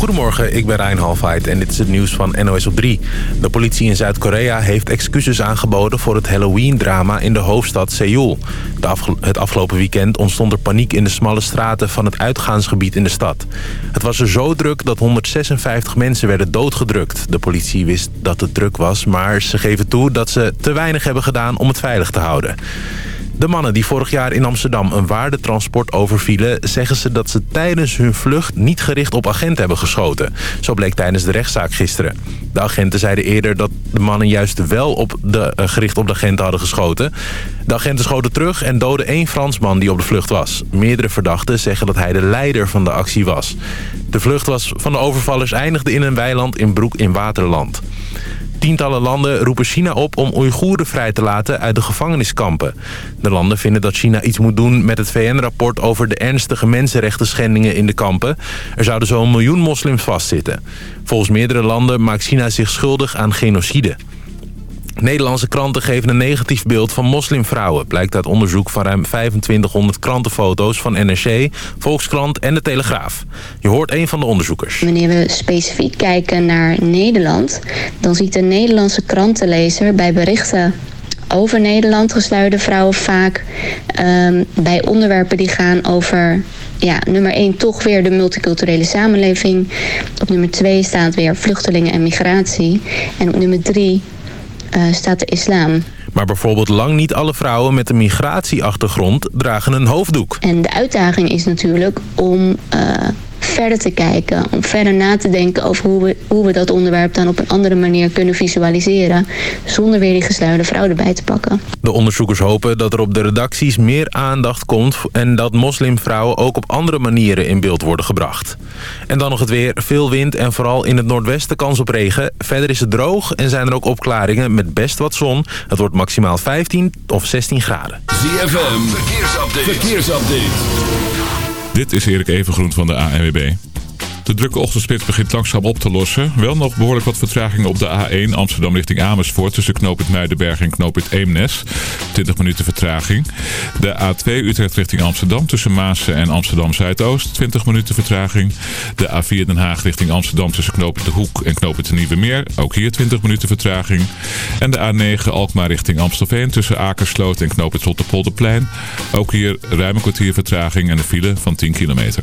Goedemorgen, ik ben Rijn Halfheid en dit is het nieuws van NOS op 3. De politie in Zuid-Korea heeft excuses aangeboden voor het Halloween-drama in de hoofdstad Seoul. het afgelopen weekend ontstond er paniek in de smalle straten van het uitgaansgebied in de stad. Het was er zo druk dat 156 mensen werden doodgedrukt. De politie wist dat het druk was, maar ze geven toe dat ze te weinig hebben gedaan om het veilig te houden. De mannen die vorig jaar in Amsterdam een waardetransport overvielen... zeggen ze dat ze tijdens hun vlucht niet gericht op agenten hebben geschoten. Zo bleek tijdens de rechtszaak gisteren. De agenten zeiden eerder dat de mannen juist wel op de, uh, gericht op de agenten hadden geschoten. De agenten schoten terug en doden één Fransman die op de vlucht was. Meerdere verdachten zeggen dat hij de leider van de actie was. De vlucht was van de overvallers eindigde in een weiland in Broek in Waterland. Tientallen landen roepen China op om Oeigoeren vrij te laten uit de gevangeniskampen. De landen vinden dat China iets moet doen met het VN-rapport over de ernstige mensenrechten schendingen in de kampen. Er zouden zo'n miljoen moslims vastzitten. Volgens meerdere landen maakt China zich schuldig aan genocide. Nederlandse kranten geven een negatief beeld van moslimvrouwen... blijkt uit onderzoek van ruim 2500 krantenfoto's van NRC, Volkskrant en De Telegraaf. Je hoort een van de onderzoekers. Wanneer we specifiek kijken naar Nederland... dan ziet de Nederlandse krantenlezer bij berichten over Nederland gesluide vrouwen vaak... Um, bij onderwerpen die gaan over ja, nummer 1 toch weer de multiculturele samenleving. Op nummer 2 staat weer vluchtelingen en migratie. En op nummer 3 uh, staat de islam. Maar bijvoorbeeld lang niet alle vrouwen met een migratieachtergrond dragen een hoofddoek. En de uitdaging is natuurlijk om uh, verder te kijken. Om verder na te denken over hoe we, hoe we dat onderwerp dan op een andere manier kunnen visualiseren. Zonder weer die gesluierde vrouw erbij te pakken. De onderzoekers hopen dat er op de redacties meer aandacht komt... en dat moslimvrouwen ook op andere manieren in beeld worden gebracht. En dan nog het weer. Veel wind en vooral in het noordwesten kans op regen. Verder is het droog en zijn er ook opklaringen met best wat zon. Het wordt maximaal 15 of 16 graden. ZFM, verkeersupdate. verkeersupdate. Dit is Erik Evengroen van de ANWB. De drukke ochtendspits begint langzaam op te lossen. Wel nog behoorlijk wat vertragingen op de A1 Amsterdam richting Amersfoort... tussen knooppunt Muidenberg en knooppunt Eemnes. 20 minuten vertraging. De A2 Utrecht richting Amsterdam tussen Maassen en Amsterdam Zuidoost. 20 minuten vertraging. De A4 Den Haag richting Amsterdam tussen knooppunt De Hoek en knooppunt de Nieuwe Meer. Ook hier 20 minuten vertraging. En de A9 Alkmaar richting Amstelveen tussen Akersloot en knooppunt Rotterpolderplein. Ook hier ruim een kwartier vertraging en een file van 10 kilometer.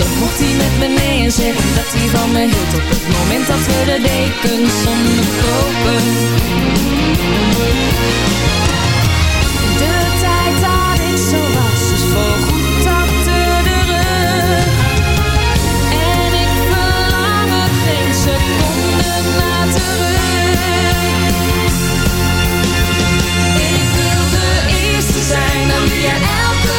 Toch mocht hij met me nee en zeggen dat hij van me hield Op het moment dat we de dekens onderbroken De tijd dat ik zo was is voorgoed achter de rug. En ik verlang er geen seconde naar terug. Ik wil de eerste zijn dan via elke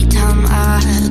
Come ours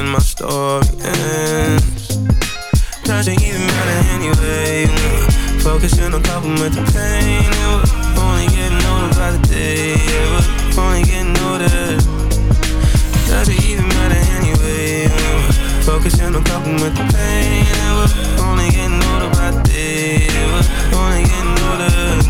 when my story ends. Doesn't even matter anyway Focusing on coping with the pain yeah, We're only getting older by the day yeah, We're only getting older. Doesn't even matter anyway yeah, Focusing on coping with the pain yeah, We're only getting older by the day yeah, We're only getting older.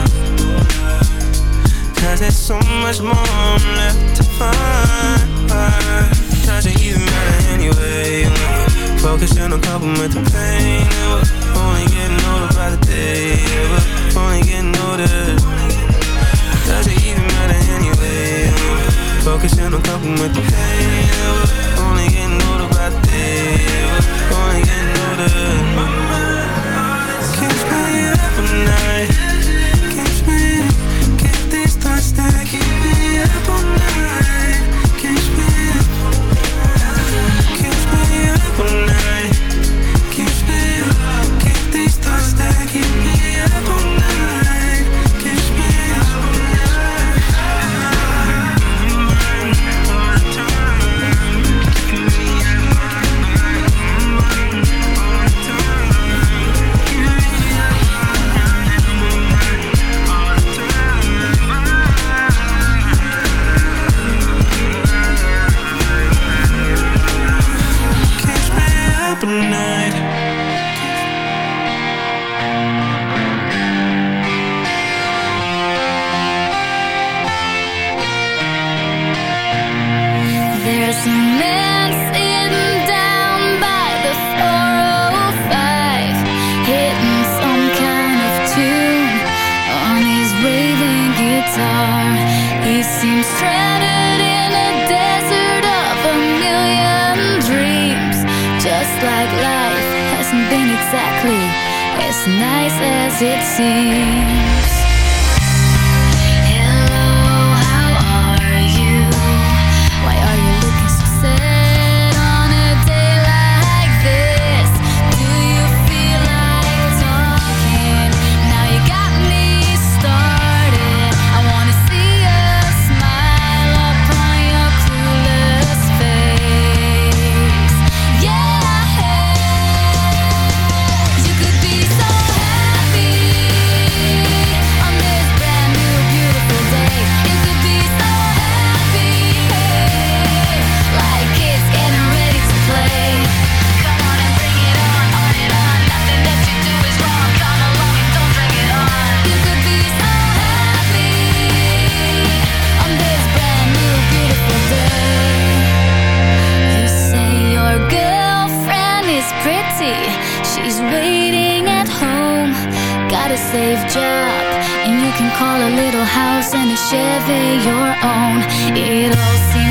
Cause there's so much more I'm left to find. Does it even matter anyway. Focusing on coping with the pain. Yeah, only getting older by the day. Ever only getting older. Does it even matter anyway? Focusing on coping with the pain. Yeah, only getting older by the day. Ever only getting older. Can't stay up at night. I'm up all night living your own. It all seems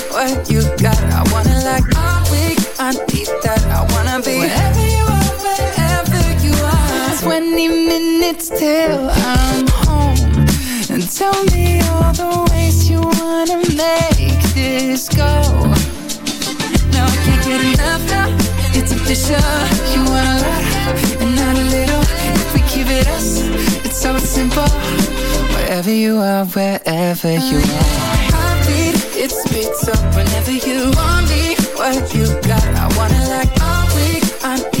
what you got. I wanna like my week. I need that. I wanna be wherever you are, wherever you are. 20 minutes till I'm home. And tell me all the ways you wanna make this go. Now I can't get enough now. It's official. You want a lot and not a little. If we give it us, it's so simple. Wherever you are, wherever you are whenever you want me. What you got, I wanna like all week. I